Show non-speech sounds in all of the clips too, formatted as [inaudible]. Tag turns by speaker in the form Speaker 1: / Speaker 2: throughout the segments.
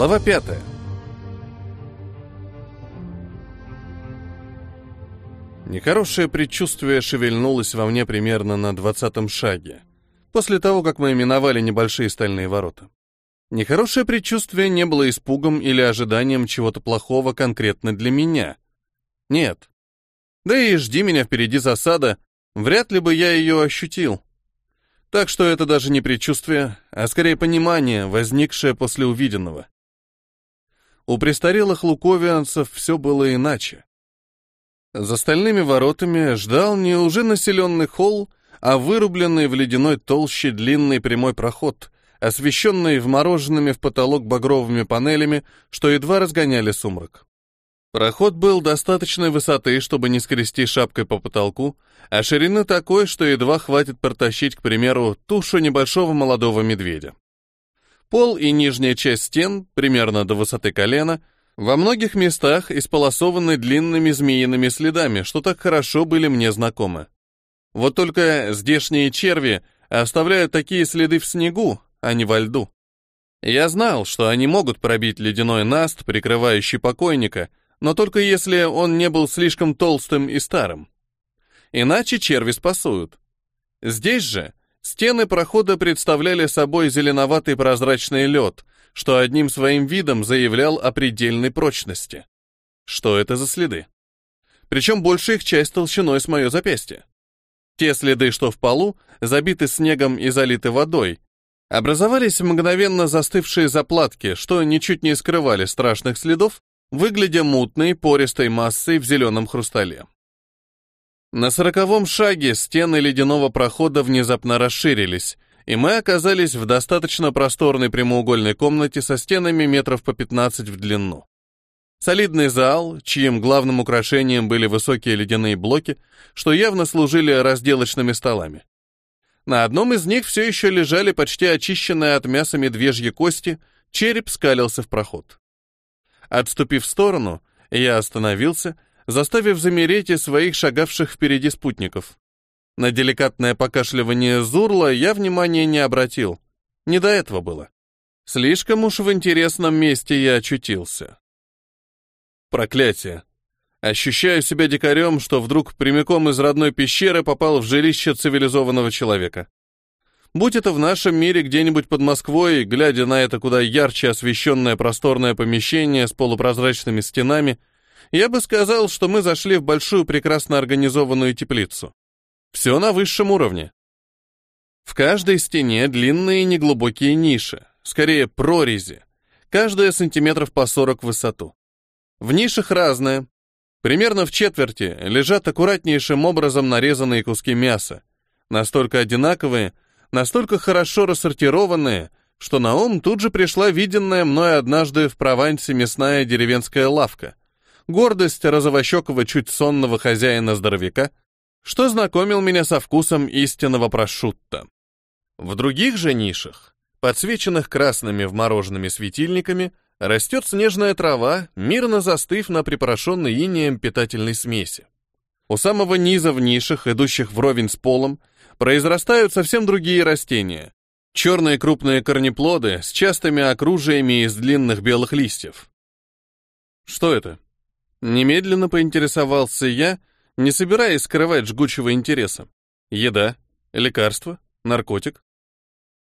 Speaker 1: Глава пятая. Нехорошее предчувствие шевельнулось во мне примерно на двадцатом шаге, после того, как мы миновали небольшие стальные ворота. Нехорошее предчувствие не было испугом или ожиданием чего-то плохого конкретно для меня. Нет. Да и жди меня впереди засада, вряд ли бы я ее ощутил. Так что это даже не предчувствие, а скорее понимание, возникшее после увиденного. У престарелых луковианцев все было иначе. За стальными воротами ждал не уже населенный холл, а вырубленный в ледяной толще длинный прямой проход, освещенный вмороженными в потолок багровыми панелями, что едва разгоняли сумрак. Проход был достаточной высоты, чтобы не скрести шапкой по потолку, а ширины такой, что едва хватит протащить, к примеру, тушу небольшого молодого медведя. Пол и нижняя часть стен, примерно до высоты колена, во многих местах исполосованы длинными змеиными следами, что так хорошо были мне знакомы. Вот только здешние черви оставляют такие следы в снегу, а не во льду. Я знал, что они могут пробить ледяной наст, прикрывающий покойника, но только если он не был слишком толстым и старым. Иначе черви спасуют. Здесь же стены прохода представляли собой зеленоватый прозрачный лед, что одним своим видом заявлял о предельной прочности. Что это за следы? Причем большая их часть толщиной с мое запястье. Те следы, что в полу, забиты снегом и залиты водой, образовались мгновенно застывшие заплатки, что ничуть не скрывали страшных следов, выглядя мутной, пористой массой в зеленом хрустале. На сороковом шаге стены ледяного прохода внезапно расширились, и мы оказались в достаточно просторной прямоугольной комнате со стенами метров по 15 в длину. Солидный зал, чьим главным украшением были высокие ледяные блоки, что явно служили разделочными столами. На одном из них все еще лежали почти очищенные от мяса медвежьи кости, череп скалился в проход. Отступив в сторону, я остановился, заставив замереть и своих шагавших впереди спутников. На деликатное покашливание Зурла я внимания не обратил. Не до этого было. Слишком уж в интересном месте я очутился. Проклятие. Ощущаю себя дикарем, что вдруг прямиком из родной пещеры попал в жилище цивилизованного человека. Будь это в нашем мире где-нибудь под Москвой, глядя на это куда ярче освещенное просторное помещение с полупрозрачными стенами, я бы сказал, что мы зашли в большую прекрасно организованную теплицу. Все на высшем уровне. В каждой стене длинные неглубокие ниши, скорее прорези, каждая сантиметров по 40 в высоту. В нишах разное. Примерно в четверти лежат аккуратнейшим образом нарезанные куски мяса, настолько одинаковые, настолько хорошо рассортированные, что на ум тут же пришла виденная мной однажды в Провансе мясная деревенская лавка. Гордость розовощекого чуть сонного хозяина-здоровяка, что знакомил меня со вкусом истинного прошутто. В других же нишах, подсвеченных красными вмороженными светильниками, растет снежная трава, мирно застыв на припорошенной инеем питательной смеси. У самого низа в нишах, идущих вровень с полом, произрастают совсем другие растения. Черные крупные корнеплоды с частыми окружиями из длинных белых листьев. Что это? Немедленно поинтересовался я, не собираясь скрывать жгучего интереса. Еда, лекарство, наркотик.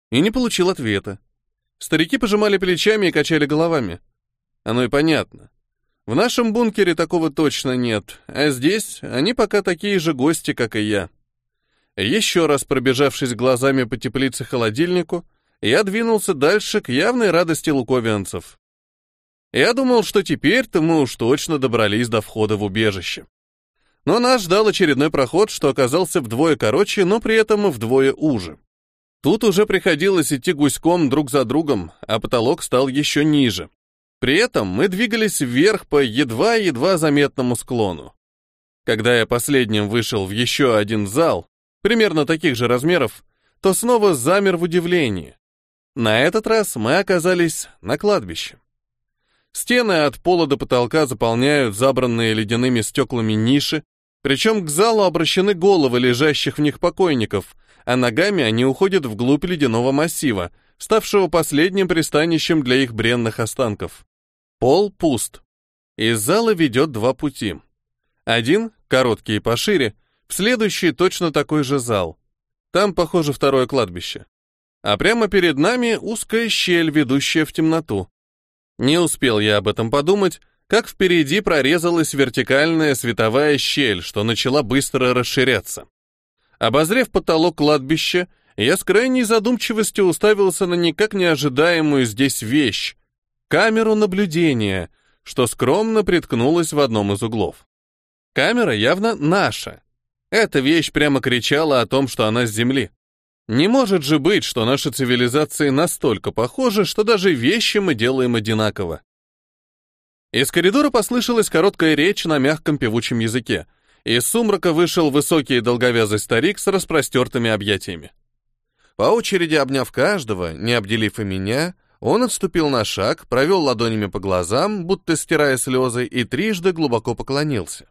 Speaker 1: И не получил ответа. Старики пожимали плечами и качали головами. Оно и понятно. В нашем бункере такого точно нет, а здесь они пока такие же гости, как и я. Еще раз пробежавшись глазами по теплице-холодильнику, я двинулся дальше к явной радости луковианцев. Я думал, что теперь-то мы уж точно добрались до входа в убежище. Но нас ждал очередной проход, что оказался вдвое короче, но при этом вдвое уже. Тут уже приходилось идти гуськом друг за другом, а потолок стал еще ниже. При этом мы двигались вверх по едва-едва заметному склону. Когда я последним вышел в еще один зал, примерно таких же размеров, то снова замер в удивлении. На этот раз мы оказались на кладбище. Стены от пола до потолка заполняют забранные ледяными стеклами ниши, причем к залу обращены головы лежащих в них покойников, а ногами они уходят вглубь ледяного массива, ставшего последним пристанищем для их бренных останков. Пол пуст. Из зала ведет два пути. Один, короткий и пошире, в следующий точно такой же зал. Там, похоже, второе кладбище. А прямо перед нами узкая щель, ведущая в темноту. Не успел я об этом подумать, как впереди прорезалась вертикальная световая щель, что начала быстро расширяться. Обозрев потолок кладбища, я с крайней задумчивостью уставился на никак не ожидаемую здесь вещь — камеру наблюдения, что скромно приткнулась в одном из углов. Камера явно наша. Эта вещь прямо кричала о том, что она с Земли. Не может же быть, что наши цивилизации настолько похожи, что даже вещи мы делаем одинаково. Из коридора послышалась короткая речь на мягком певучем языке. Из сумрака вышел высокий долговязый старик с распростертыми объятиями. По очереди обняв каждого, не обделив и меня, он отступил на шаг, провел ладонями по глазам, будто стирая слезы, и трижды глубоко поклонился.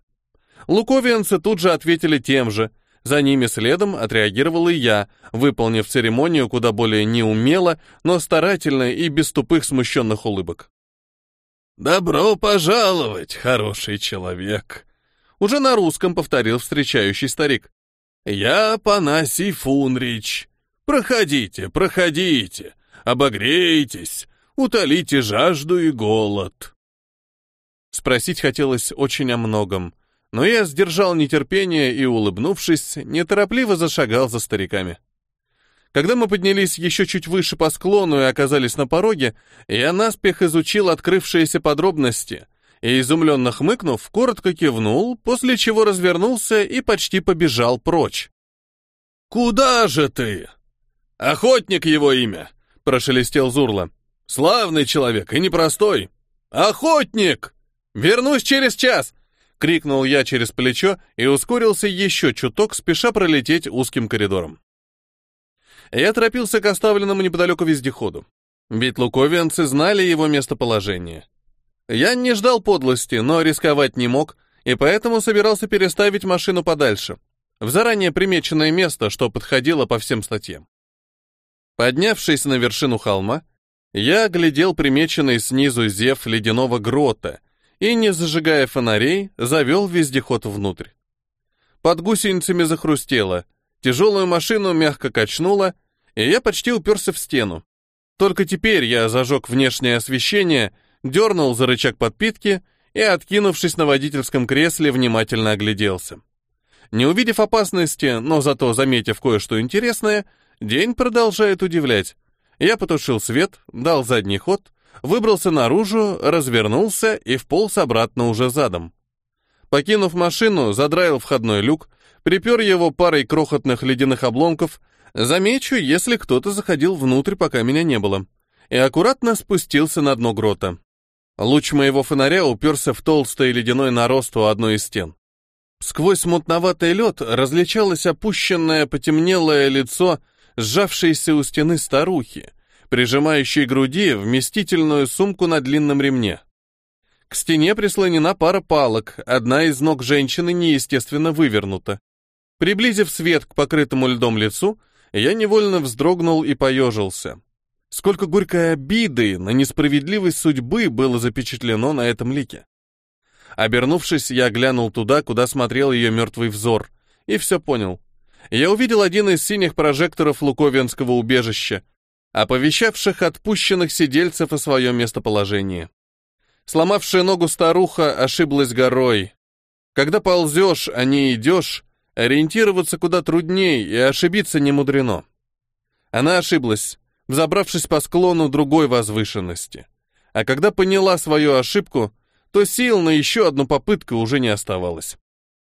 Speaker 1: Луковианцы тут же ответили тем же. За ними следом отреагировал и я, выполнив церемонию куда более неумело, но старательно и без тупых смущенных улыбок. «Добро пожаловать, хороший человек!» Уже на русском повторил встречающий старик. «Я Панасий Фунрич, Проходите, проходите, обогрейтесь, утолите жажду и голод. Спросить хотелось очень о многом, но я сдержал нетерпение и, улыбнувшись, неторопливо зашагал за стариками. Когда мы поднялись еще чуть выше по склону и оказались на пороге, я наспех изучил открывшиеся подробности и, изумленно хмыкнув, коротко кивнул, после чего развернулся и почти побежал прочь. «Куда же ты?» «Охотник его имя!» — прошелестел Зурла. «Славный человек и непростой!» «Охотник! Вернусь через час!» — крикнул я через плечо и ускорился еще чуток, спеша пролететь узким коридором. Я торопился к оставленному неподалеку вездеходу. Ведь луковианцы знали его местоположение. Я не ждал подлости, но рисковать не мог, и поэтому собирался переставить машину подальше, в заранее примеченное место, что подходило по всем статьям. Поднявшись на вершину холма, я оглядел примеченный снизу зев ледяного грота и, не зажигая фонарей, завел вездеход внутрь. Под гусеницами захрустело, тяжелую машину мягко качнуло, и я почти уперся в стену. Только теперь я зажег внешнее освещение, дернул за рычаг подпитки и, откинувшись на водительском кресле, внимательно огляделся. Не увидев опасности, но зато заметив кое-что интересное, День продолжает удивлять. Я потушил свет, дал задний ход, выбрался наружу, развернулся и вполз обратно уже задом. Покинув машину, задраил входной люк, припер его парой крохотных ледяных обломков, замечу, если кто-то заходил внутрь, пока меня не было, и аккуратно спустился на дно грота. Луч моего фонаря уперся в толстый ледяной нарост у одной из стен. Сквозь мутноватый лед различалось опущенное потемнелое лицо сжавшейся у стены старухи, прижимающей груди вместительную сумку на длинном ремне. К стене прислонена пара палок, одна из ног женщины неестественно вывернута. Приблизив свет к покрытому льдом лицу, я невольно вздрогнул и поежился. Сколько горькой обиды на несправедливость судьбы было запечатлено на этом лике. Обернувшись, я глянул туда, куда смотрел ее мертвый взор, и все понял я увидел один из синих прожекторов луковенского убежища, оповещавших отпущенных сидельцев о своем местоположении. Сломавшая ногу старуха ошиблась горой. Когда ползешь, а не идешь, ориентироваться куда трудней и ошибиться не мудрено. Она ошиблась, взобравшись по склону другой возвышенности. А когда поняла свою ошибку, то сил на еще одну попытку уже не оставалось.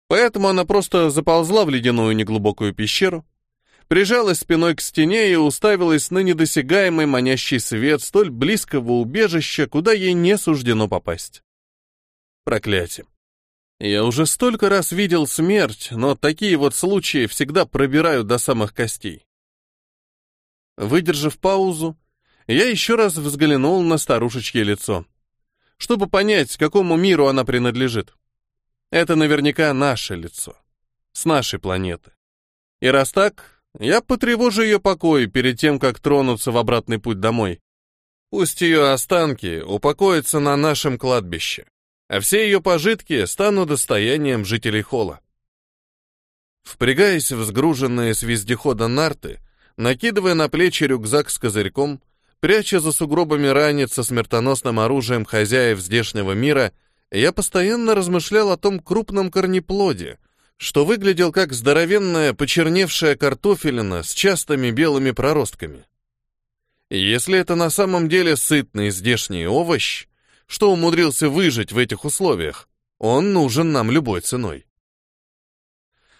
Speaker 1: Поэтому она просто заползла в ледяную неглубокую пещеру, прижалась спиной к стене и уставилась на недосягаемый манящий свет столь близкого убежища, куда ей не суждено попасть. Проклятие. Я уже столько раз видел смерть, но такие вот случаи всегда пробирают до самых костей. Выдержав паузу, я еще раз взглянул на старушечье лицо, чтобы понять, какому миру она принадлежит. Это наверняка наше лицо. С нашей планеты. И раз так, Я потревожу ее покой перед тем, как тронуться в обратный путь домой. Пусть ее останки упокоятся на нашем кладбище, а все ее пожитки станут достоянием жителей холла. Впрягаясь в сгруженные с вездехода нарты, накидывая на плечи рюкзак с козырьком, пряча за сугробами ранец со смертоносным оружием хозяев здешнего мира, я постоянно размышлял о том крупном корнеплоде, что выглядел как здоровенная почерневшая картофелина с частыми белыми проростками. Если это на самом деле сытный здешний овощ, что умудрился выжить в этих условиях, он нужен нам любой ценой.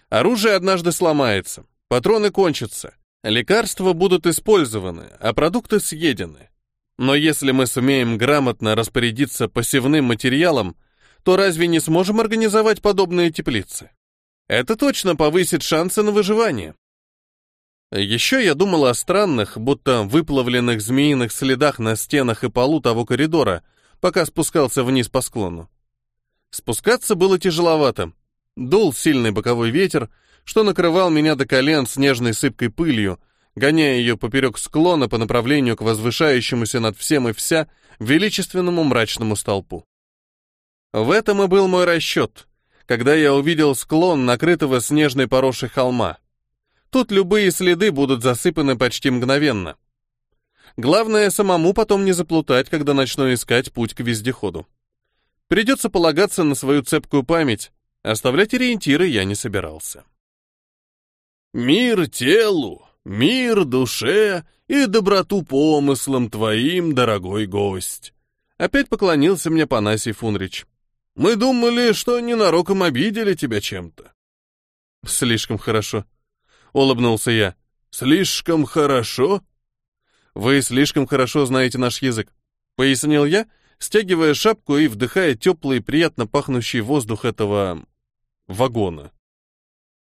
Speaker 1: Оружие однажды сломается, патроны кончатся, лекарства будут использованы, а продукты съедены. Но если мы сумеем грамотно распорядиться посевным материалом, то разве не сможем организовать подобные теплицы? Это точно повысит шансы на выживание. Еще я думал о странных, будто выплавленных змеиных следах на стенах и полу того коридора, пока спускался вниз по склону. Спускаться было тяжеловато. Дул сильный боковой ветер, что накрывал меня до колен снежной сыпкой пылью, гоняя ее поперек склона по направлению к возвышающемуся над всем и вся величественному мрачному столпу. В этом и был мой расчет, когда я увидел склон накрытого снежной порошей холма. Тут любые следы будут засыпаны почти мгновенно. Главное, самому потом не заплутать, когда начну искать путь к вездеходу. Придется полагаться на свою цепкую память, оставлять ориентиры я не собирался. «Мир телу, мир душе и доброту помыслам твоим, дорогой гость!» Опять поклонился мне Панасий Фунрич. Мы думали, что ненароком обидели тебя чем-то. Слишком хорошо. Улыбнулся я. Слишком хорошо? Вы слишком хорошо знаете наш язык. Пояснил я, стягивая шапку и вдыхая теплый, приятно пахнущий воздух этого... вагона.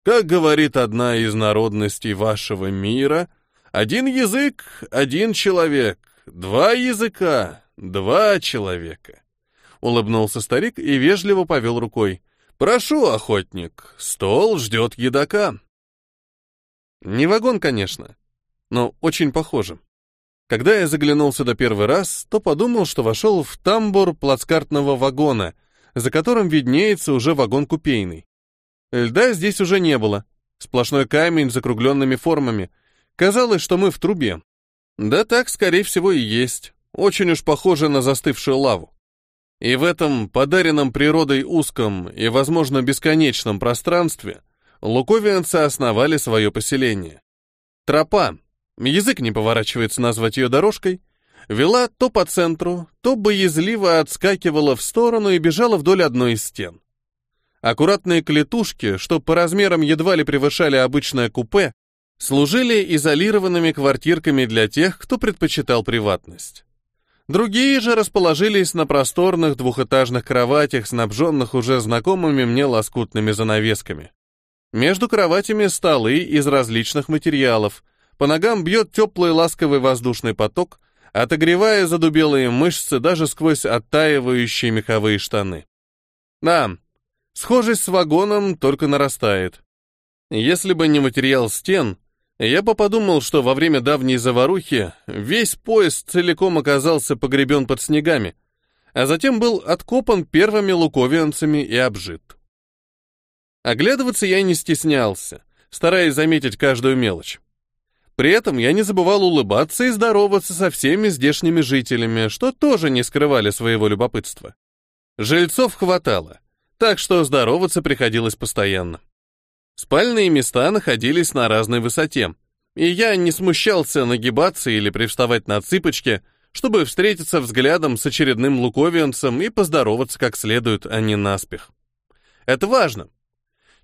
Speaker 1: Как говорит одна из народностей вашего мира, один язык — один человек, два языка — два человека. Улыбнулся старик и вежливо повел рукой. «Прошу, охотник, стол ждет едока». Не вагон, конечно, но очень похоже. Когда я заглянул сюда первый раз, то подумал, что вошел в тамбур плацкартного вагона, за которым виднеется уже вагон купейный. Льда здесь уже не было. Сплошной камень с закругленными формами. Казалось, что мы в трубе. Да так, скорее всего, и есть. Очень уж похоже на застывшую лаву. И в этом подаренном природой узком и, возможно, бесконечном пространстве луковианцы основали свое поселение. Тропа, язык не поворачивается назвать ее дорожкой, вела то по центру, то боязливо отскакивала в сторону и бежала вдоль одной из стен. Аккуратные клетушки, что по размерам едва ли превышали обычное купе, служили изолированными квартирками для тех, кто предпочитал приватность. Другие же расположились на просторных двухэтажных кроватях, снабженных уже знакомыми мне лоскутными занавесками. Между кроватями столы из различных материалов. По ногам бьет теплый ласковый воздушный поток, отогревая задубелые мышцы даже сквозь оттаивающие меховые штаны. Да, схожесть с вагоном только нарастает. Если бы не материал стен, я бы подумал, что во время давней заварухи весь поезд целиком оказался погребен под снегами, а затем был откопан первыми луковианцами и обжит. Оглядываться я не стеснялся, стараясь заметить каждую мелочь. При этом я не забывал улыбаться и здороваться со всеми здешними жителями, что тоже не скрывали своего любопытства. Жильцов хватало, так что здороваться приходилось постоянно. Спальные места находились на разной высоте, и я не смущался нагибаться или привставать на цыпочки, чтобы встретиться взглядом с очередным луковианцем и поздороваться как следует, а не наспех. Это важно.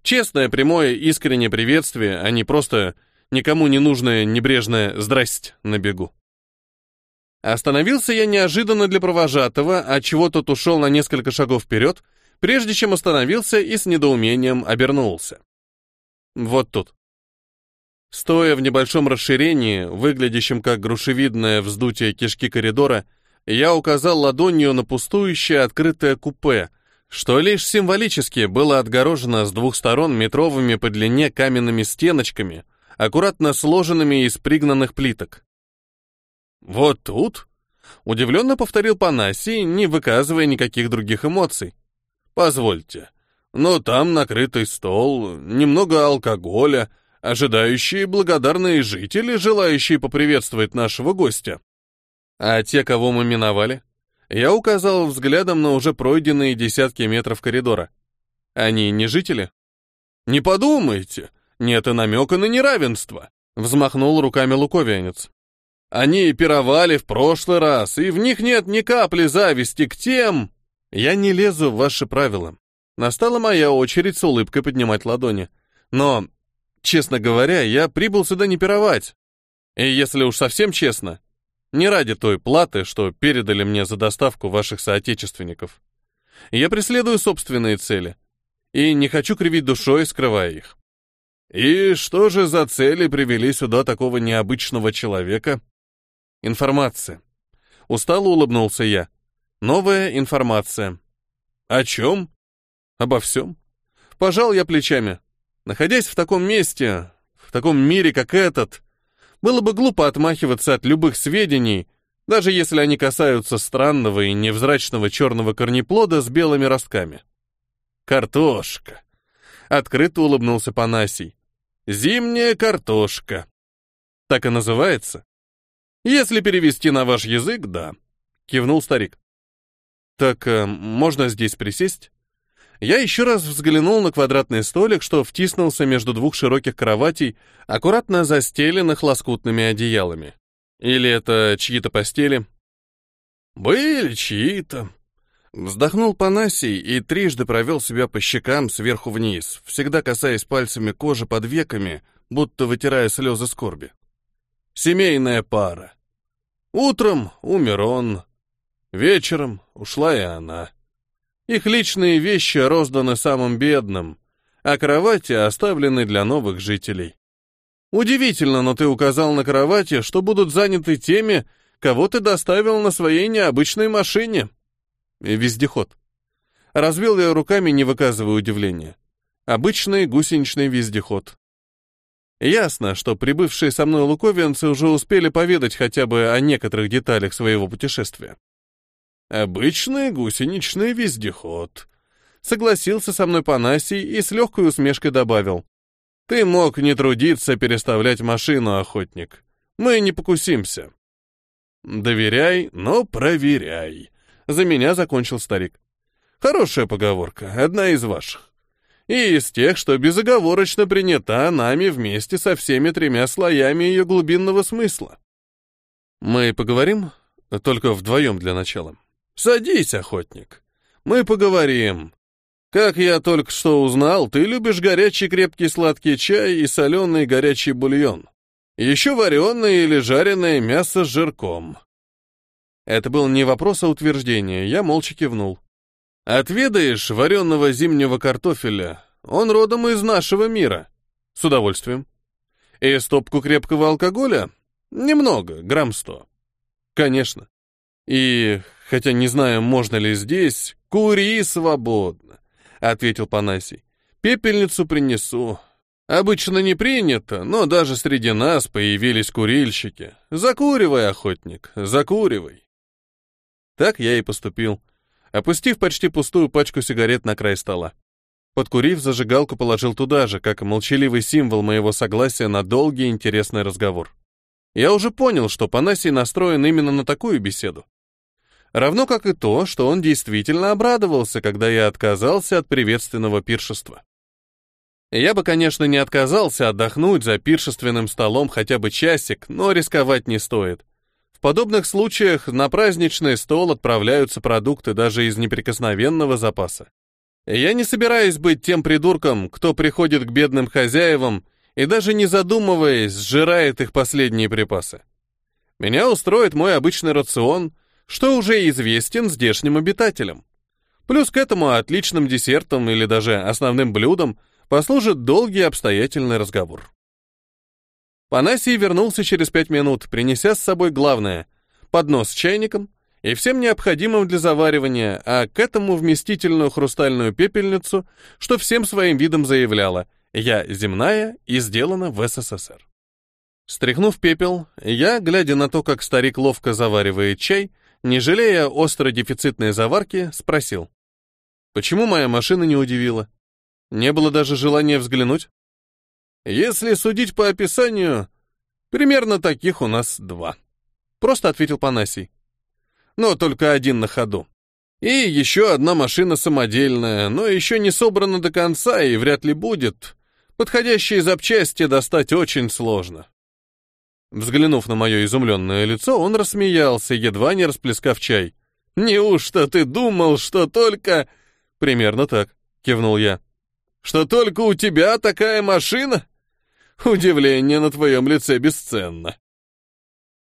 Speaker 1: Честное, прямое, искреннее приветствие, а не просто никому не нужное небрежное «здрасте» на бегу. Остановился я неожиданно для провожатого, от чего тот ушел на несколько шагов вперед, прежде чем остановился и с недоумением обернулся. Вот тут. Стоя в небольшом расширении, выглядящем как грушевидное вздутие кишки коридора, я указал ладонью на пустующее открытое купе, что лишь символически было отгорожено с двух сторон метровыми по длине каменными стеночками, аккуратно сложенными из пригнанных плиток. «Вот тут?» — удивленно повторил Панасий, не выказывая никаких других эмоций. «Позвольте, но там накрытый стол, немного алкоголя, ожидающие благодарные жители, желающие поприветствовать нашего гостя. А те, кого мы миновали?» Я указал взглядом на уже пройденные десятки метров коридора. Они не жители? Не подумайте, нет и намека на неравенство, взмахнул руками луковянец. Они пировали в прошлый раз, и в них нет ни капли зависти к тем... Я не лезу в ваши правила. Настала моя очередь с улыбкой поднимать ладони. Но, честно говоря, я прибыл сюда не пировать. И если уж совсем честно, не ради той платы, что передали мне за доставку ваших соотечественников. Я преследую собственные цели. И не хочу кривить душой, скрывая их. И что же за цели привели сюда такого необычного человека? Информация. Устало улыбнулся я. Новая информация. О чем? Обо всем. Пожал я плечами. Находясь в таком месте, в таком мире, как этот, было бы глупо отмахиваться от любых сведений, даже если они касаются странного и невзрачного черного корнеплода с белыми ростками. Картошка. Открыто улыбнулся Панасий. Зимняя картошка. Так и называется? Если перевести на ваш язык, да. Кивнул старик. Так э, можно здесь присесть? Я еще раз взглянул на квадратный столик, что втиснулся между двух широких кроватей, аккуратно застеленных лоскутными одеялами. Или это чьи-то постели? Были чьи-то. Вздохнул Панасий и трижды провел себя по щекам сверху вниз, всегда касаясь пальцами кожи под веками, будто вытирая слезы скорби. Семейная пара. Утром умер он, вечером ушла и она. Их личные вещи розданы самым бедным, а кровати оставлены для новых жителей. Удивительно, но ты указал на кровати, что будут заняты теми, кого ты доставил на своей необычной машине. Вездеход. Развел я руками, не выказывая удивления. Обычный гусеничный вездеход. Ясно, что прибывшие со мной луковианцы уже успели поведать хотя бы о некоторых деталях своего путешествия. Обычный гусеничный вездеход. Согласился со мной Панасий и с легкой усмешкой добавил. Ты мог не трудиться переставлять машину, охотник. Мы не покусимся. Доверяй, но проверяй. За меня закончил старик. Хорошая поговорка, одна из ваших. И из тех, что безоговорочно принята нами вместе со всеми тремя слоями ее глубинного смысла. Мы поговорим, только вдвоем для начала. «Садись, охотник. Мы поговорим. Как я только что узнал, ты любишь горячий крепкий сладкий чай и соленый горячий бульон. Еще вареное или жареное мясо с жирком». Это был не вопрос, а утверждение. Я молча кивнул. «Отведаешь вареного зимнего картофеля? Он родом из нашего мира». «С удовольствием». «И стопку крепкого алкоголя?» «Немного, грамм сто». «Конечно». «И хотя не знаю, можно ли здесь. Кури свободно, ответил Панасий. Пепельницу принесу. Обычно не принято, но даже среди нас появились курильщики. Закуривай, охотник, закуривай. Так я и поступил, опустив почти пустую пачку сигарет на край стола. Подкурив, зажигалку положил туда же, как молчаливый символ моего согласия на долгий интересный разговор. Я уже понял, что Панасий настроен именно на такую беседу. Равно как и то, что он действительно обрадовался, когда я отказался от приветственного пиршества. Я бы, конечно, не отказался отдохнуть за пиршественным столом хотя бы часик, но рисковать не стоит. В подобных случаях на праздничный стол отправляются продукты даже из неприкосновенного запаса. Я не собираюсь быть тем придурком, кто приходит к бедным хозяевам и даже не задумываясь, сжирает их последние припасы. Меня устроит мой обычный рацион — что уже известен здешним обитателям. Плюс к этому отличным десертом или даже основным блюдом послужит долгий обстоятельный разговор. Панасий вернулся через пять минут, принеся с собой главное — поднос с чайником и всем необходимым для заваривания, а к этому вместительную хрустальную пепельницу, что всем своим видом заявляла «Я земная и сделана в СССР». Стряхнув пепел, я, глядя на то, как старик ловко заваривает чай, не жалея остро дефицитной заварки, спросил. Почему моя машина не удивила? Не было даже желания взглянуть? Если судить по описанию, примерно таких у нас два. Просто ответил Панасий. Но только один на ходу. И еще одна машина самодельная, но еще не собрана до конца и вряд ли будет. Подходящие запчасти достать очень сложно. Взглянув на мое изумленное лицо, он рассмеялся, едва не расплескав чай. «Неужто ты думал, что только...» «Примерно так», — кивнул я. «Что только у тебя такая машина?» «Удивление на твоем лице бесценно».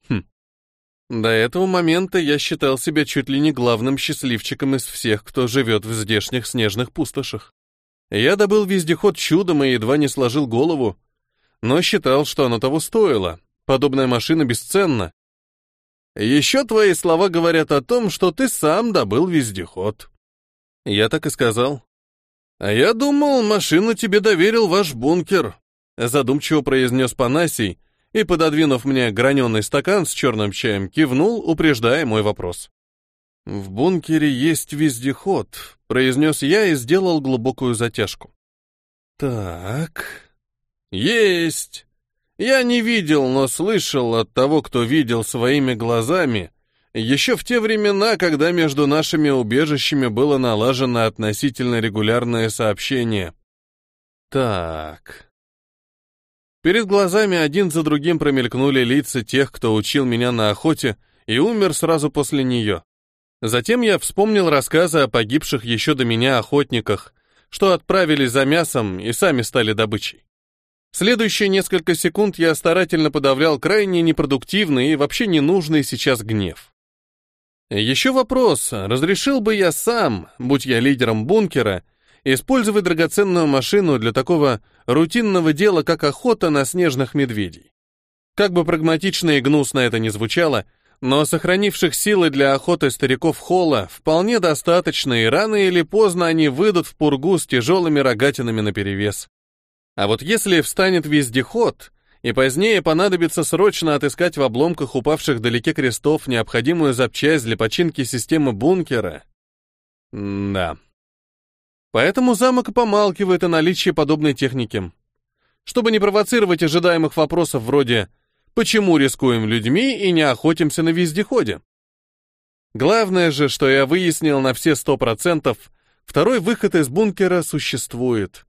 Speaker 1: Хм. До этого момента я считал себя чуть ли не главным счастливчиком из всех, кто живет в здешних снежных пустошах. Я добыл вездеход чудом и едва не сложил голову, но считал, что оно того стоило. Подобная машина бесценна. Еще твои слова говорят о том, что ты сам добыл вездеход. Я так и сказал. А я думал, машину тебе доверил ваш бункер, задумчиво произнес Панасий и, пододвинув мне граненый стакан с черным чаем, кивнул, упреждая мой вопрос. «В бункере есть вездеход», — произнес я и сделал глубокую затяжку. «Так...» «Есть!» Я не видел, но слышал от того, кто видел своими глазами, еще в те времена, когда между нашими убежищами было налажено относительно регулярное сообщение. Так. Перед глазами один за другим промелькнули лица тех, кто учил меня на охоте и умер сразу после нее. Затем я вспомнил рассказы о погибших еще до меня охотниках, что отправились за мясом и сами стали добычей. Следующие несколько секунд я старательно подавлял крайне непродуктивный и вообще ненужный сейчас гнев. Еще вопрос, разрешил бы я сам, будь я лидером бункера, использовать драгоценную машину для такого рутинного дела, как охота на снежных медведей. Как бы прагматично и гнусно это ни звучало, но сохранивших силы для охоты стариков Холла вполне достаточно, и рано или поздно они выйдут в пургу с тяжелыми рогатинами наперевес. А вот если встанет вездеход, и позднее понадобится срочно отыскать в обломках упавших далеке крестов необходимую запчасть для починки системы бункера... Да. Поэтому замок помалкивает о наличии подобной техники. Чтобы не провоцировать ожидаемых вопросов вроде «почему рискуем людьми и не охотимся на вездеходе?». Главное же, что я выяснил на все сто процентов, второй выход из бункера существует.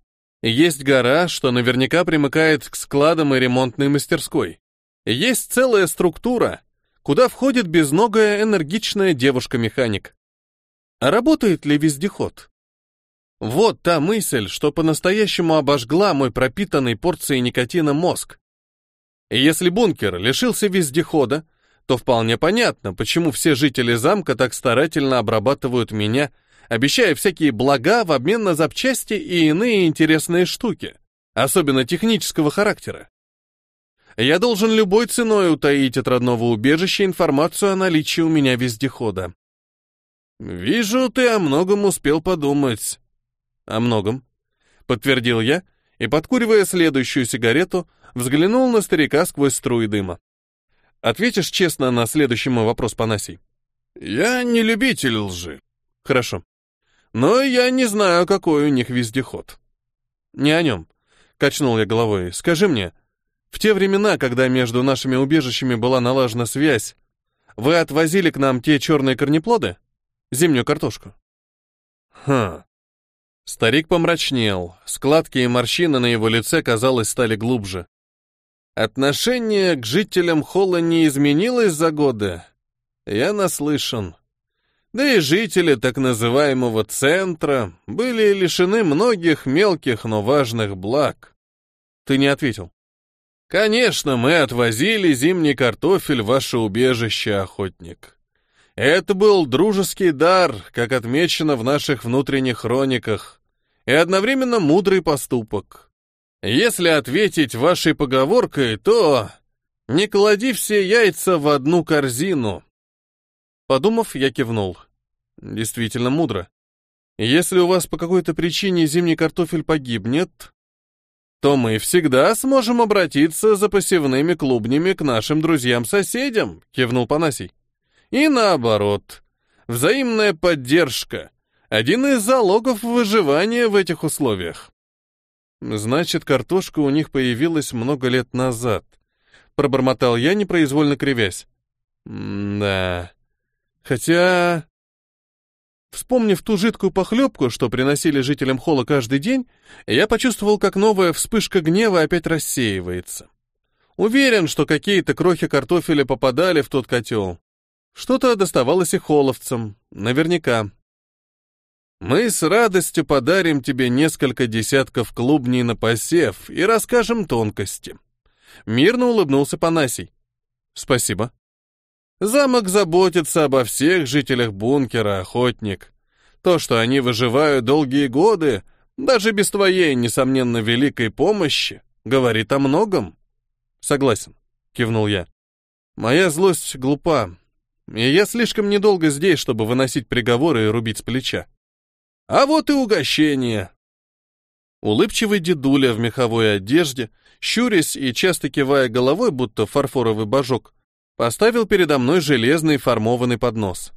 Speaker 1: Есть гора, что наверняка примыкает к складам и ремонтной мастерской. Есть целая структура, куда входит безногая энергичная девушка-механик. А работает ли вездеход? Вот та мысль, что по-настоящему обожгла мой пропитанный порцией никотина мозг. Если бункер лишился вездехода, то вполне понятно, почему все жители замка так старательно обрабатывают меня обещая всякие блага в обмен на запчасти и иные интересные штуки, особенно технического характера. Я должен любой ценой утаить от родного убежища информацию о наличии у меня вездехода. «Вижу, ты о многом успел подумать». «О многом», — подтвердил я, и, подкуривая следующую сигарету, взглянул на старика сквозь струи дыма. «Ответишь честно на следующий мой вопрос, Панасий?» «Я не любитель лжи». «Хорошо. Но я не знаю, какой у них вездеход. Не о нем. Качнул я головой. Скажи мне, в те времена, когда между нашими убежищами была налажена связь, вы отвозили к нам те черные корнеплоды? Зимнюю картошку? Хм. Старик помрачнел. Складки и морщины на его лице, казалось, стали глубже. Отношение к жителям Холла не изменилось за годы. Я наслышан. Да и жители так называемого центра были лишены многих мелких, но важных благ. Ты не ответил. Конечно, мы отвозили зимний картофель в ваше убежище, охотник. Это был дружеский дар, как отмечено в наших внутренних хрониках, и одновременно мудрый поступок. Если ответить вашей поговоркой, то не клади все яйца в одну корзину. Подумав, я кивнул. Действительно мудро. Если у вас по какой-то причине зимний картофель погибнет, то мы всегда сможем обратиться за посевными клубнями к нашим друзьям-соседям, кивнул Панасий. И наоборот, взаимная поддержка — один из залогов выживания в этих условиях. Значит, картошка у них появилась много лет назад. Пробормотал я, непроизвольно кривясь. да. Хотя... Вспомнив ту жидкую похлебку, что приносили жителям холла каждый день, я почувствовал, как новая вспышка гнева опять рассеивается. Уверен, что какие-то крохи картофеля попадали в тот котел. Что-то доставалось и холовцам, наверняка. Мы с радостью подарим тебе несколько десятков клубней на посев и расскажем тонкости. Мирно улыбнулся Панасий. Спасибо. Замок заботится обо всех жителях бункера, охотник. То, что они выживают долгие годы, даже без твоей, несомненно, великой помощи, говорит о многом. Согласен, кивнул я. Моя злость глупа, и я слишком недолго здесь, чтобы выносить приговоры и рубить с плеча. А вот и угощение. Улыбчивый дедуля в меховой одежде, щурясь и часто кивая головой, будто фарфоровый божок, Поставил передо мной железный формованный поднос.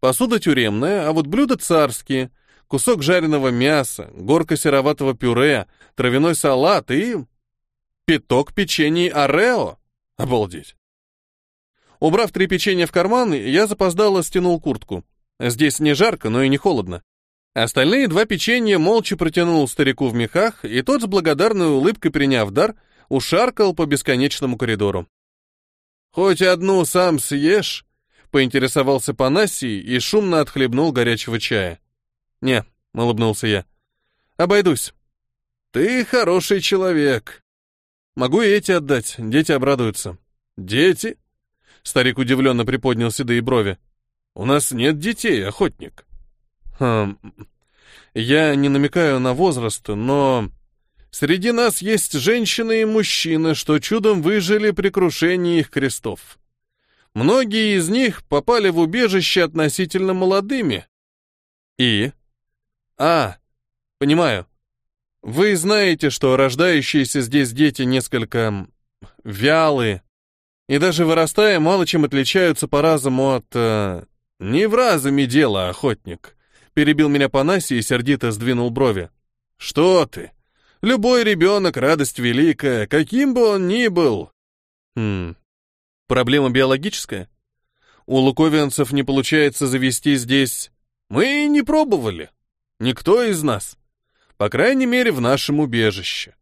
Speaker 1: Посуда тюремная, а вот блюда царские. Кусок жареного мяса, горка сероватого пюре, травяной салат и... Пяток печений Орео. Обалдеть. Убрав три печенья в карман, я запоздало стянул куртку. Здесь не жарко, но и не холодно. Остальные два печенья молча протянул старику в мехах, и тот с благодарной улыбкой, приняв дар, ушаркал по бесконечному коридору. «Хоть одну сам съешь?» — поинтересовался Панасий и шумно отхлебнул горячего чая. «Не», — улыбнулся я, — «обойдусь». «Ты хороший человек». «Могу и эти отдать, дети обрадуются». «Дети?» — старик удивленно приподнял седые брови. «У нас нет детей, охотник». «Хм... Я не намекаю на возраст, но...» Среди нас есть женщины и мужчины, что чудом выжили при крушении их крестов. Многие из них попали в убежище относительно молодыми. И? А, понимаю. Вы знаете, что рождающиеся здесь дети несколько вялые, и даже вырастая, мало чем отличаются по разуму от... Э, не в разуме дело, охотник. Перебил меня Панаси и сердито сдвинул брови. Что ты? Любой ребенок — радость великая, каким бы он ни был. Хм. Проблема биологическая? У луковианцев не получается завести здесь... Мы не пробовали. Никто из нас. По крайней мере, в нашем убежище.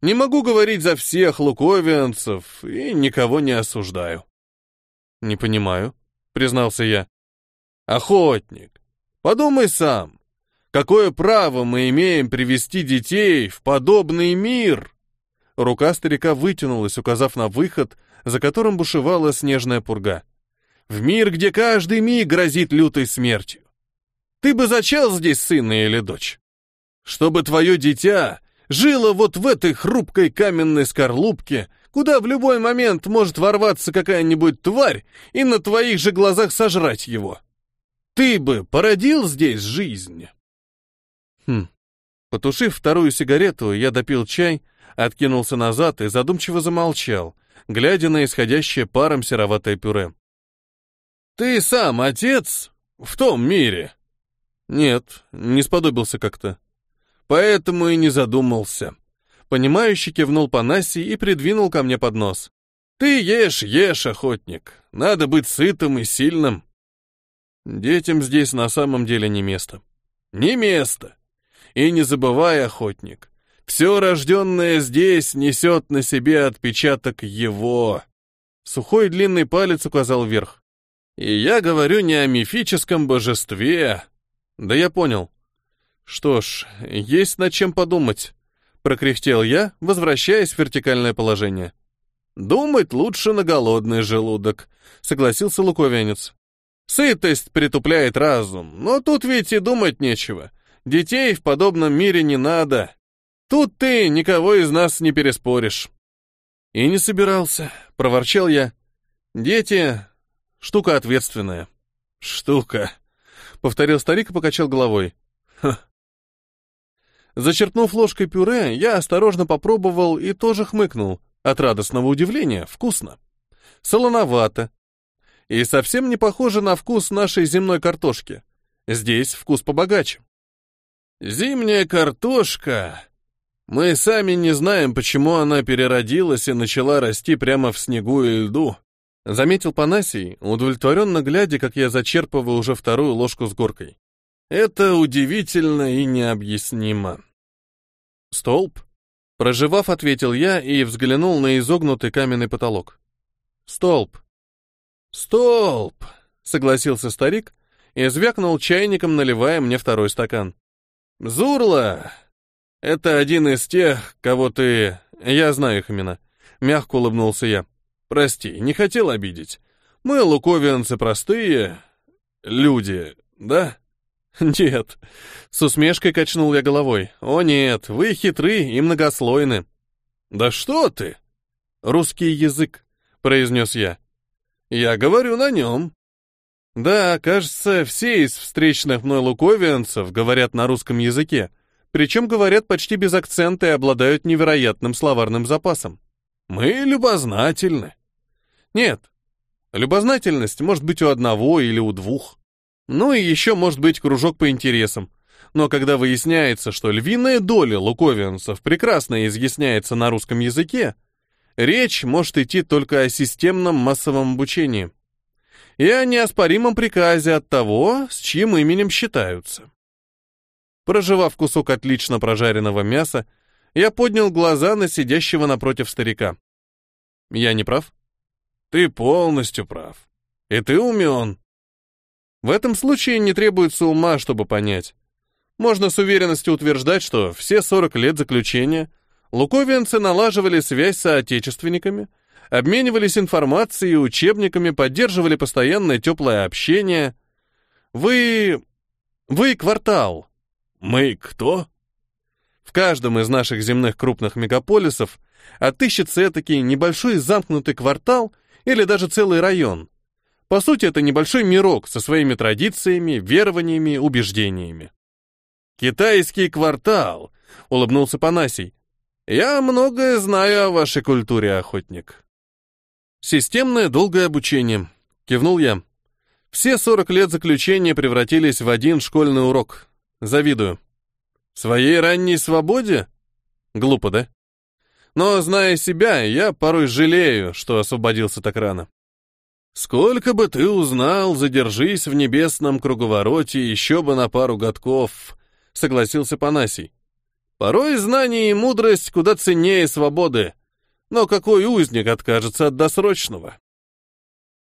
Speaker 1: Не могу говорить за всех луковианцев и никого не осуждаю. Не понимаю, признался я. Охотник, подумай сам. Какое право мы имеем привести детей в подобный мир? Рука старика вытянулась, указав на выход, за которым бушевала снежная пурга. В мир, где каждый миг грозит лютой смертью. Ты бы зачал здесь сына или дочь? Чтобы твое дитя жило вот в этой хрупкой каменной скорлупке, куда в любой момент может ворваться какая-нибудь тварь и на твоих же глазах сожрать его. Ты бы породил здесь жизнь. Хм. Потушив вторую сигарету, я допил чай, откинулся назад и задумчиво замолчал, глядя на исходящее паром сероватое пюре. «Ты сам отец в том мире?» «Нет, не сподобился как-то. Поэтому и не задумался». Понимающе кивнул Панаси и придвинул ко мне поднос. «Ты ешь, ешь, охотник. Надо быть сытым и сильным». Детям здесь на самом деле не место. Не место. И не забывай, охотник, все рожденное здесь несет на себе отпечаток его. Сухой длинный палец указал вверх. И я говорю не о мифическом божестве. Да я понял. Что ж, есть над чем подумать. Прокряхтел я, возвращаясь в вертикальное положение. Думать лучше на голодный желудок, согласился луковянец. Сытость притупляет разум, но тут ведь и думать нечего. Детей в подобном мире не надо. Тут ты никого из нас не переспоришь. И не собирался, проворчал я. Дети — штука ответственная. Штука, повторил старик и покачал головой. Ха. Зачерпнув ложкой пюре, я осторожно попробовал и тоже хмыкнул. От радостного удивления вкусно. Солоновато. И совсем не похоже на вкус нашей земной картошки. Здесь вкус побогаче. Зимняя картошка. Мы сами не знаем, почему она переродилась и начала расти прямо в снегу и льду. Заметил Панасий, удовлетворенно глядя, как я зачерпываю уже вторую ложку с горкой. Это удивительно и необъяснимо. Столб? Проживав, ответил я и взглянул на изогнутый каменный потолок. Столб. Столб, согласился старик и звякнул чайником, наливая мне второй стакан. Зурла, это один из тех, кого ты... Я знаю их имена. Мягко улыбнулся я. Прости, не хотел обидеть. Мы, луковианцы, простые люди, да? [laughs] «Нет». С усмешкой качнул я головой. «О нет, вы хитры и многослойны». «Да что ты?» «Русский язык», — произнес я. «Я говорю на нем». Да, кажется, все из встречных мной луковианцев говорят на русском языке, причем говорят почти без акцента и обладают невероятным словарным запасом. Мы любознательны. Нет, любознательность может быть у одного или у двух. Ну и еще может быть кружок по интересам. Но когда выясняется, что львиная доля луковианцев прекрасно изъясняется на русском языке, речь может идти только о системном массовом обучении и о неоспоримом приказе от того, с чьим именем считаются. Проживав кусок отлично прожаренного мяса, я поднял глаза на сидящего напротив старика. Я не прав? Ты полностью прав. И ты умен. В этом случае не требуется ума, чтобы понять. Можно с уверенностью утверждать, что все 40 лет заключения луковианцы налаживали связь с соотечественниками, обменивались информацией и учебниками, поддерживали постоянное теплое общение. Вы... вы квартал. Мы кто? В каждом из наших земных крупных мегаполисов отыщется этакий небольшой замкнутый квартал или даже целый район, по сути, это небольшой мирок со своими традициями, верованиями, убеждениями. «Китайский квартал», — улыбнулся Панасий. «Я многое знаю о вашей культуре, охотник». «Системное долгое обучение», — кивнул я. «Все 40 лет заключения превратились в один школьный урок. Завидую». «Своей ранней свободе?» Глупо, да? Но, зная себя, я порой жалею, что освободился так рано. Сколько бы ты узнал, задержись в небесном круговороте еще бы на пару годков, согласился Панасий. Порой знание и мудрость куда ценнее свободы, но какой узник откажется от досрочного?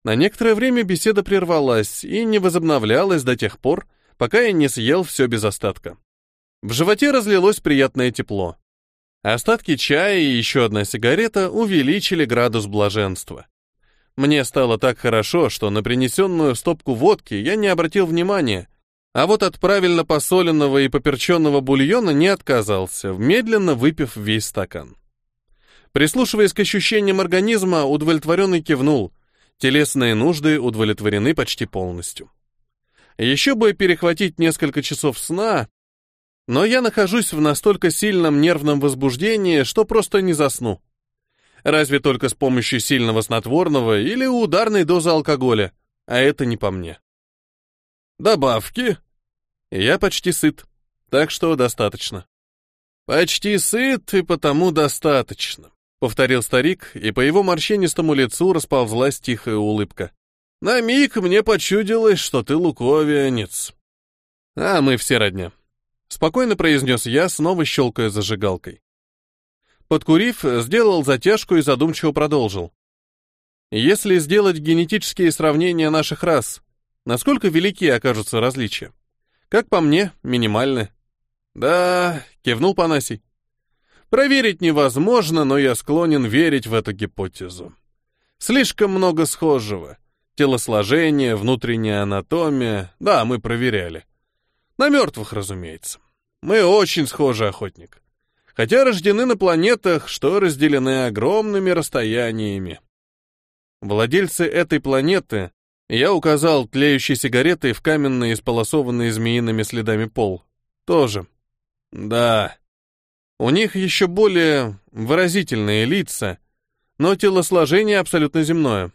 Speaker 1: На некоторое время беседа прервалась и не возобновлялась до тех пор, пока я не съел все без остатка. В животе разлилось приятное тепло. Остатки чая и еще одна сигарета увеличили градус блаженства. Мне стало так хорошо, что на принесенную стопку водки я не обратил внимания, а вот от правильно посоленного и поперченного бульона не отказался, медленно выпив весь стакан. Прислушиваясь к ощущениям организма, удовлетворенный кивнул. Телесные нужды удовлетворены почти полностью. Еще бы перехватить несколько часов сна, но я нахожусь в настолько сильном нервном возбуждении, что просто не засну. Разве только с помощью сильного снотворного или ударной дозы алкоголя. А это не по мне. Добавки? Я почти сыт, так что достаточно. Почти сыт и потому достаточно, повторил старик, и по его морщинистому лицу расползлась тихая улыбка. На миг мне почудилось, что ты луковианец. А мы все родня. Спокойно произнес я, снова щелкая зажигалкой. Подкурив, сделал затяжку и задумчиво продолжил. Если сделать генетические сравнения наших рас, насколько велики окажутся различия? Как по мне, минимальны. Да, кивнул Панасий. Проверить невозможно, но я склонен верить в эту гипотезу. Слишком много схожего. Телосложение, внутренняя анатомия. Да, мы проверяли. На мертвых, разумеется. Мы очень схожи, охотник хотя рождены на планетах, что разделены огромными расстояниями. Владельцы этой планеты я указал тлеющей сигаретой в каменный, исполосованный змеиными следами пол. Тоже. Да. У них еще более выразительные лица, но телосложение абсолютно земное.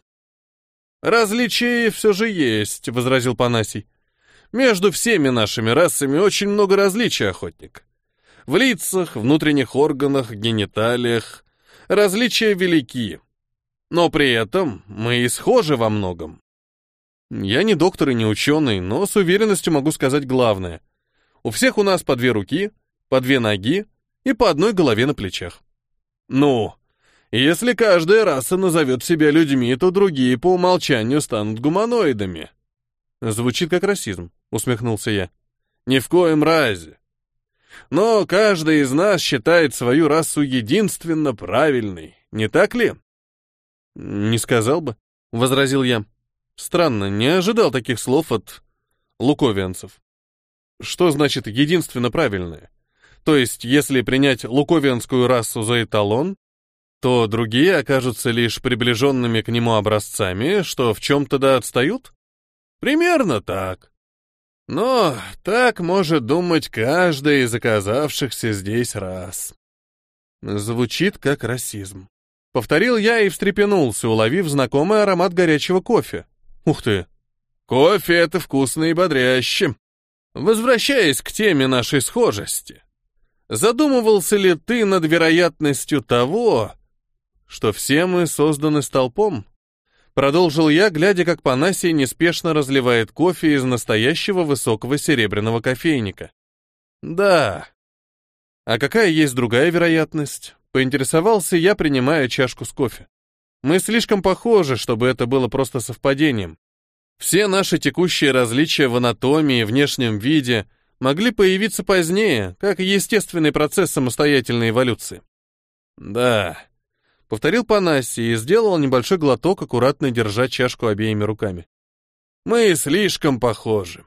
Speaker 1: «Различия все же есть», — возразил Панасий. «Между всеми нашими расами очень много различий, охотник. В лицах, внутренних органах, гениталиях. Различия велики. Но при этом мы и схожи во многом. Я не доктор и не ученый, но с уверенностью могу сказать главное. У всех у нас по две руки, по две ноги и по одной голове на плечах. Ну, если каждая раса назовет себя людьми, то другие по умолчанию станут гуманоидами. Звучит как расизм, усмехнулся я. Ни в коем разе. Но каждый из нас считает свою расу единственно правильной, не так ли? Не сказал бы, возразил я. Странно, не ожидал таких слов от луковианцев. Что значит единственно правильное? То есть, если принять луковианскую расу за эталон, то другие окажутся лишь приближенными к нему образцами, что в чем-то да отстают? Примерно так. Но так может думать каждый из оказавшихся здесь раз. Звучит как расизм. Повторил я и встрепенулся, уловив знакомый аромат горячего кофе. Ух ты! Кофе — это вкусно и бодряще. Возвращаясь к теме нашей схожести, задумывался ли ты над вероятностью того, что все мы созданы столпом? Продолжил я, глядя, как Панасий неспешно разливает кофе из настоящего высокого серебряного кофейника. Да. А какая есть другая вероятность? Поинтересовался я, принимая чашку с кофе. Мы слишком похожи, чтобы это было просто совпадением. Все наши текущие различия в анатомии, внешнем виде могли появиться позднее, как естественный процесс самостоятельной эволюции. Да, Повторил Панаси и сделал небольшой глоток, аккуратно держа чашку обеими руками. Мы слишком похожи.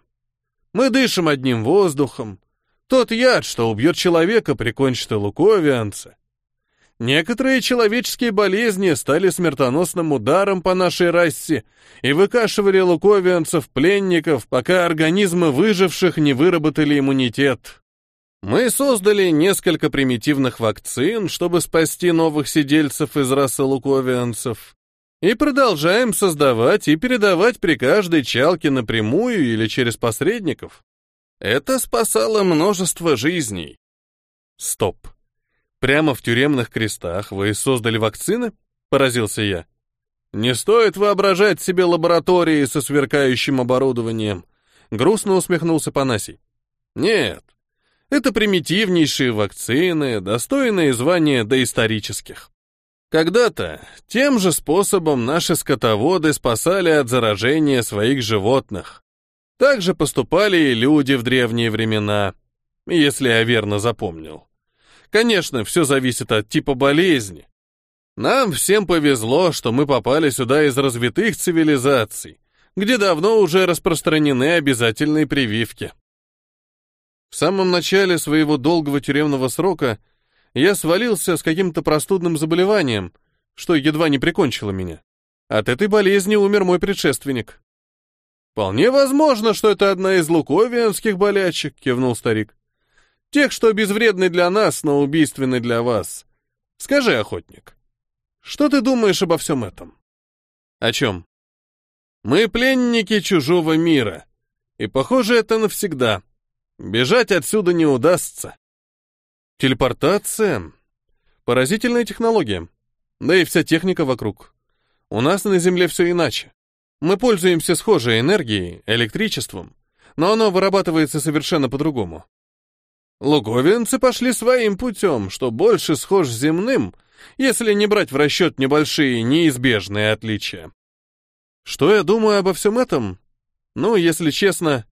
Speaker 1: Мы дышим одним воздухом. Тот яд, что убьет человека, прикончит и луковианца. Некоторые человеческие болезни стали смертоносным ударом по нашей расе и выкашивали луковианцев пленников, пока организмы выживших не выработали иммунитет. Мы создали несколько примитивных вакцин, чтобы спасти новых сидельцев из расы луковианцев, и продолжаем создавать и передавать при каждой чалке напрямую или через посредников. Это спасало множество жизней. Стоп. Прямо в тюремных крестах вы создали вакцины? Поразился я. Не стоит воображать себе лаборатории со сверкающим оборудованием. Грустно усмехнулся Панасий. Нет, это примитивнейшие вакцины, достойные звания доисторических. Когда-то тем же способом наши скотоводы спасали от заражения своих животных. Так же поступали и люди в древние времена, если я верно запомнил. Конечно, все зависит от типа болезни. Нам всем повезло, что мы попали сюда из развитых цивилизаций, где давно уже распространены обязательные прививки. В самом начале своего долгого тюремного срока я свалился с каким-то простудным заболеванием, что едва не прикончило меня. От этой болезни умер мой предшественник. «Вполне возможно, что это одна из луковианских болячек», — кивнул старик. «Тех, что безвредны для нас, но убийственны для вас. Скажи, охотник, что ты думаешь обо всем этом?» «О чем?» «Мы пленники чужого мира, и, похоже, это навсегда». Бежать отсюда не удастся. Телепортация — поразительная технология. Да и вся техника вокруг. У нас на Земле все иначе. Мы пользуемся схожей энергией, электричеством, но оно вырабатывается совершенно по-другому. Луговинцы пошли своим путем, что больше схож с земным, если не брать в расчет небольшие неизбежные отличия. Что я думаю обо всем этом? Ну, если честно,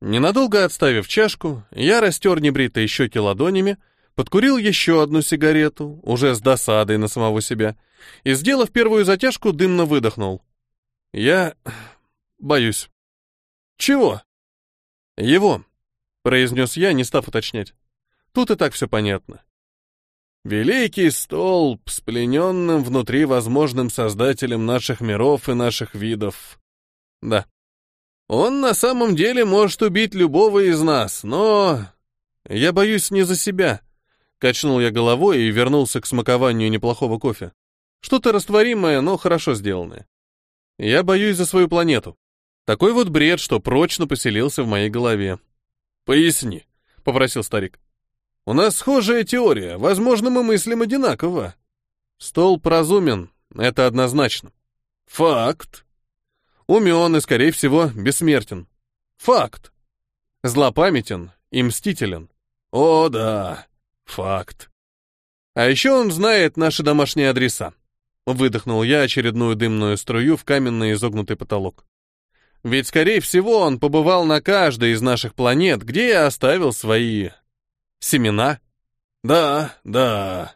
Speaker 1: Ненадолго отставив чашку, я растер небритые щеки ладонями, подкурил еще одну сигарету, уже с досадой на самого себя, и, сделав первую затяжку, дымно выдохнул. Я... боюсь. Чего? Его, произнес я, не став уточнять. Тут и так все понятно. Великий столб с плененным внутри возможным создателем наших миров и наших видов. Да. Он на самом деле может убить любого из нас, но... Я боюсь не за себя. Качнул я головой и вернулся к смакованию неплохого кофе. Что-то растворимое, но хорошо сделанное. Я боюсь за свою планету. Такой вот бред, что прочно поселился в моей голове. Поясни, попросил старик. У нас схожая теория, возможно, мы мыслим одинаково. Столб разумен, это однозначно. Факт. Умен и, скорее всего, бессмертен. Факт. Злопамятен и мстителен. О, да, факт. А еще он знает наши домашние адреса. Выдохнул я очередную дымную струю в каменный изогнутый потолок. Ведь, скорее всего, он побывал на каждой из наших планет, где я оставил свои... семена. Да, да.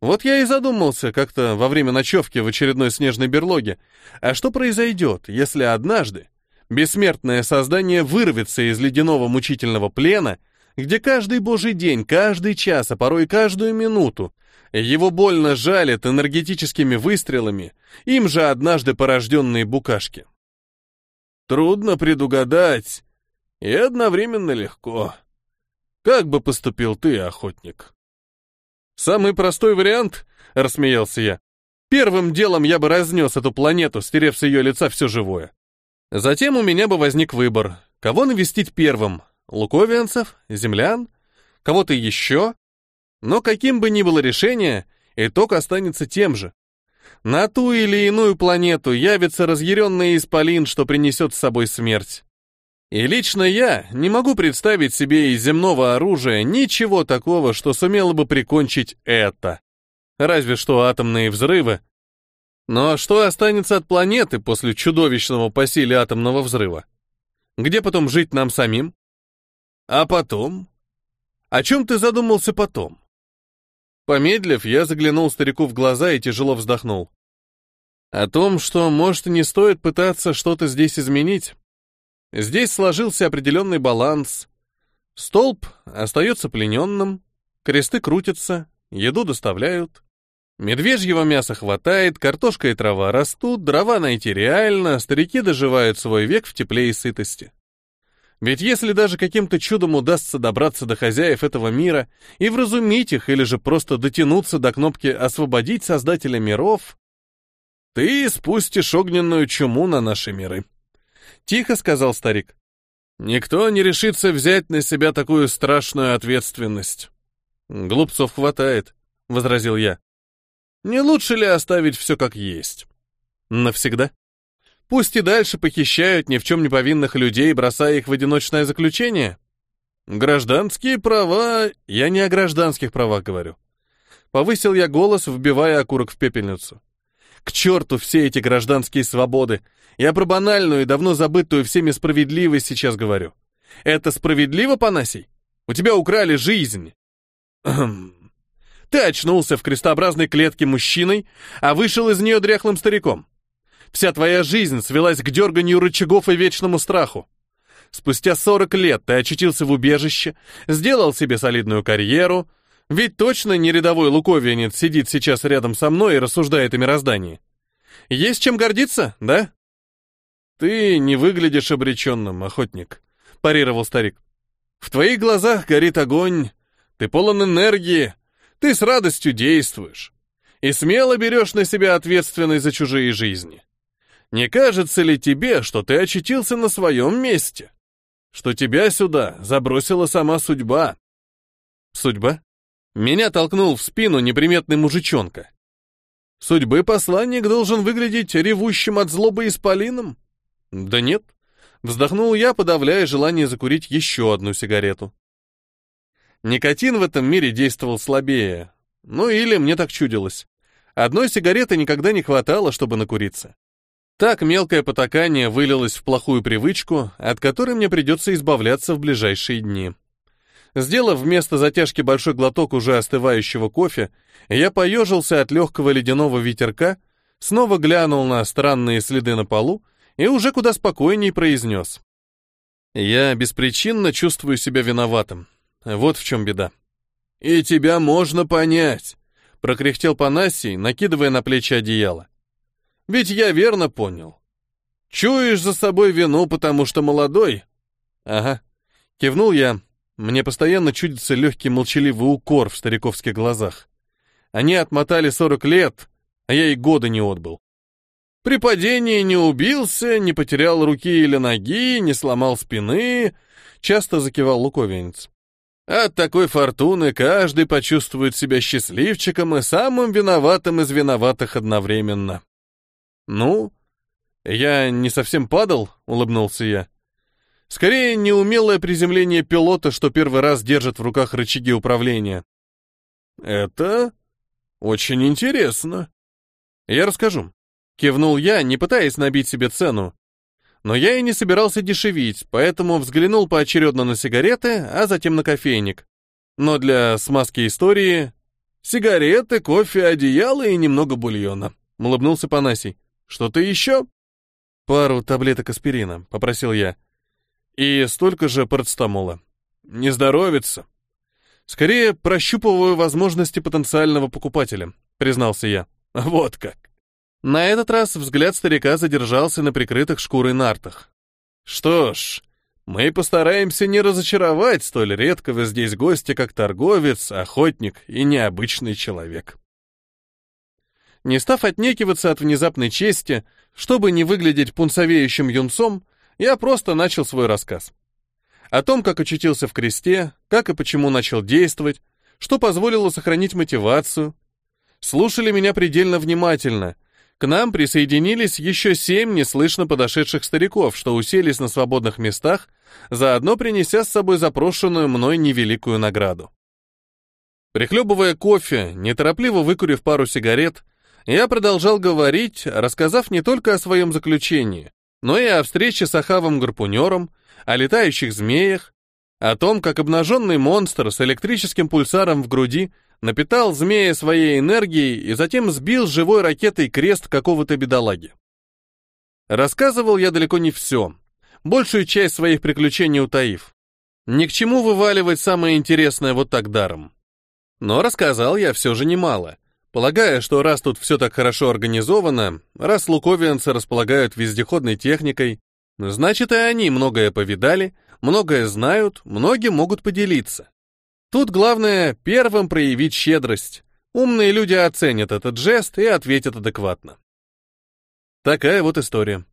Speaker 1: Вот я и задумался как-то во время ночевки в очередной снежной берлоге. А что произойдет, если однажды бессмертное создание вырвется из ледяного мучительного плена, где каждый божий день, каждый час, а порой каждую минуту его больно жалят энергетическими выстрелами, им же однажды порожденные букашки. Трудно предугадать и одновременно легко. Как бы поступил ты, охотник? Самый простой вариант, рассмеялся я. Первым делом я бы разнес эту планету, стерев с ее лица все живое. Затем у меня бы возник выбор, кого навестить первым, луковианцев, землян, кого-то еще, но каким бы ни было решение, итог останется тем же. На ту или иную планету явится разъяренный исполин, что принесет с собой смерть. И лично я не могу представить себе из земного оружия ничего такого, что сумело бы прикончить это. Разве что атомные взрывы. Но что останется от планеты после чудовищного по силе атомного взрыва? Где потом жить нам самим? А потом? О чем ты задумался потом? Помедлив, я заглянул старику в глаза и тяжело вздохнул. О том, что, может, не стоит пытаться что-то здесь изменить. Здесь сложился определенный баланс. Столб остается плененным, кресты крутятся, еду доставляют. Медвежьего мяса хватает, картошка и трава растут, дрова найти реально, старики доживают свой век в тепле и сытости. Ведь если даже каким-то чудом удастся добраться до хозяев этого мира и вразумить их, или же просто дотянуться до кнопки «Освободить Создателя миров», ты спустишь огненную чуму на наши миры. Тихо сказал старик. Никто не решится взять на себя такую страшную ответственность. Глупцов хватает, возразил я. Не лучше ли оставить все как есть? Навсегда? Пусть и дальше похищают ни в чем не повинных людей, бросая их в одиночное заключение. Гражданские права... Я не о гражданских правах говорю. Повысил я голос, вбивая окурок в пепельницу. К черту все эти гражданские свободы. Я про банальную и давно забытую всеми справедливость сейчас говорю. Это справедливо, Панасий? У тебя украли жизнь. Ты очнулся в крестообразной клетке мужчиной, а вышел из нее дряхлым стариком. Вся твоя жизнь свелась к дерганию рычагов и вечному страху. Спустя 40 лет ты очутился в убежище, сделал себе солидную карьеру, ведь точно не рядовой луковинец сидит сейчас рядом со мной и рассуждает о мироздании. Есть чем гордиться, да? Ты не выглядишь обреченным, охотник, парировал старик. В твоих глазах горит огонь, ты полон энергии, ты с радостью действуешь и смело берешь на себя ответственность за чужие жизни. Не кажется ли тебе, что ты очутился на своем месте? Что тебя сюда забросила сама судьба? Судьба? Меня толкнул в спину неприметный мужичонка. Судьбы посланник должен выглядеть ревущим от злобы исполином? Да нет. Вздохнул я, подавляя желание закурить еще одну сигарету. Никотин в этом мире действовал слабее. Ну или мне так чудилось. Одной сигареты никогда не хватало, чтобы накуриться. Так мелкое потакание вылилось в плохую привычку, от которой мне придется избавляться в ближайшие дни. Сделав вместо затяжки большой глоток уже остывающего кофе, я поежился от легкого ледяного ветерка, снова глянул на странные следы на полу и уже куда спокойней произнес. «Я беспричинно чувствую себя виноватым. Вот в чем беда». «И тебя можно понять», — прокряхтел Панасий, накидывая на плечи одеяло. Ведь я верно понял. Чуешь за собой вину, потому что молодой? Ага. Кивнул я. Мне постоянно чудится легкий молчаливый укор в стариковских глазах. Они отмотали 40 лет, а я и года не отбыл. При падении не убился, не потерял руки или ноги, не сломал спины, часто закивал луковинец. От такой фортуны каждый почувствует себя счастливчиком и самым виноватым из виноватых одновременно. Ну, я не совсем падал, улыбнулся я. Скорее, неумелое приземление пилота, что первый раз держит в руках рычаги управления. Это очень интересно. Я расскажу. Кивнул я, не пытаясь набить себе цену. Но я и не собирался дешевить, поэтому взглянул поочередно на сигареты, а затем на кофейник. Но для смазки истории сигареты, кофе, одеяло и немного бульона. Улыбнулся Панасий. Что-то еще? Пару таблеток аспирина, попросил я. И столько же парацетамола. Не здоровится. Скорее прощупываю возможности потенциального покупателя, признался я. Вот как. На этот раз взгляд старика задержался на прикрытых шкурой нартах. Что ж, мы постараемся не разочаровать столь редкого здесь гостя, как торговец, охотник и необычный человек. Не став отнекиваться от внезапной чести, чтобы не выглядеть пунцовеющим юнцом, я просто начал свой рассказ. О том, как очутился в кресте, как и почему начал действовать, что позволило сохранить мотивацию. Слушали меня предельно внимательно — к нам присоединились еще семь неслышно подошедших стариков, что уселись на свободных местах, заодно принеся с собой запрошенную мной невеликую награду. Прихлебывая кофе, неторопливо выкурив пару сигарет, я продолжал говорить, рассказав не только о своем заключении, но и о встрече с Ахавом-гарпунером, о летающих змеях, о том, как обнаженный монстр с электрическим пульсаром в груди напитал змея своей энергией и затем сбил живой ракетой крест какого-то бедолаги. Рассказывал я далеко не все, большую часть своих приключений утаив. Ни к чему вываливать самое интересное вот так даром. Но рассказал я все же немало, полагая, что раз тут все так хорошо организовано, раз луковианцы располагают вездеходной техникой, значит и они многое повидали, многое знают, многие могут поделиться. Тут главное первым проявить щедрость. Умные люди оценят этот жест и ответят адекватно. Такая вот история.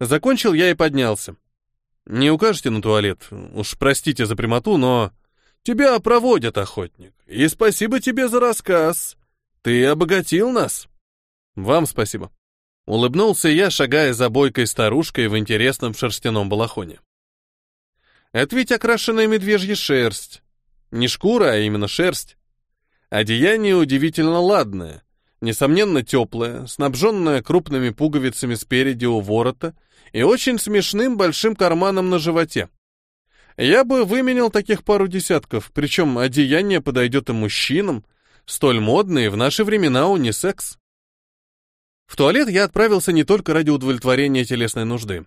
Speaker 1: Закончил я и поднялся. Не укажете на туалет? Уж простите за прямоту, но... Тебя проводят, охотник. И спасибо тебе за рассказ. Ты обогатил нас. Вам спасибо. Улыбнулся я, шагая за бойкой старушкой в интересном шерстяном балахоне. Это ведь окрашенная медвежья шерсть. Не шкура, а именно шерсть. Одеяние удивительно ладное, несомненно теплое, снабженное крупными пуговицами спереди у ворота и очень смешным большим карманом на животе. Я бы выменял таких пару десятков, причем одеяние подойдет и мужчинам, столь модные в наши времена унисекс. В туалет я отправился не только ради удовлетворения телесной нужды.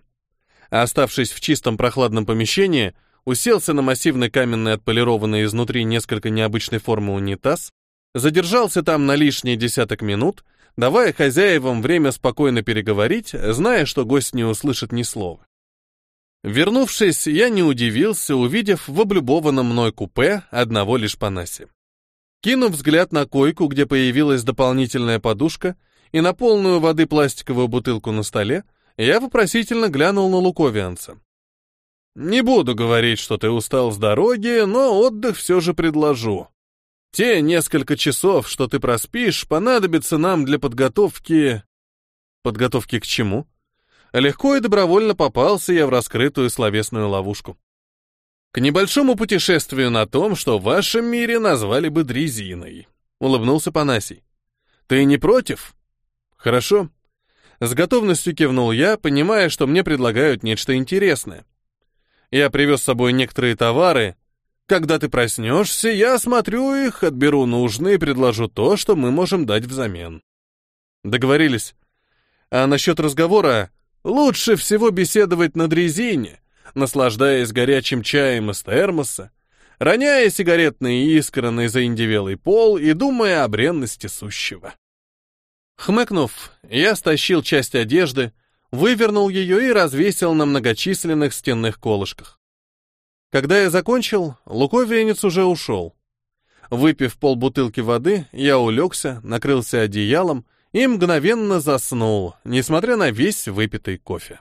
Speaker 1: А оставшись в чистом прохладном помещении, уселся на массивный каменный отполированный изнутри несколько необычной формы унитаз, задержался там на лишние десяток минут, давая хозяевам время спокойно переговорить, зная, что гость не услышит ни слова. Вернувшись, я не удивился, увидев в облюбованном мной купе одного лишь Панаси. Кинув взгляд на койку, где появилась дополнительная подушка, и на полную воды пластиковую бутылку на столе, я вопросительно глянул на луковианца. Не буду говорить, что ты устал с дороги, но отдых все же предложу. Те несколько часов, что ты проспишь, понадобятся нам для подготовки... Подготовки к чему? Легко и добровольно попался я в раскрытую словесную ловушку. К небольшому путешествию на том, что в вашем мире назвали бы дрезиной. Улыбнулся Панасий. Ты не против? Хорошо. С готовностью кивнул я, понимая, что мне предлагают нечто интересное. Я привез с собой некоторые товары. Когда ты проснешься, я осмотрю их, отберу нужные и предложу то, что мы можем дать взамен. Договорились. А насчет разговора, лучше всего беседовать на дрезине, наслаждаясь горячим чаем из термоса, роняя сигаретные искры на заиндевелый пол и думая о бренности сущего. Хмыкнув, я стащил часть одежды, вывернул ее и развесил на многочисленных стенных колышках. Когда я закончил, луковенец уже ушел. Выпив полбутылки воды, я улегся, накрылся одеялом и мгновенно заснул, несмотря на весь выпитый кофе.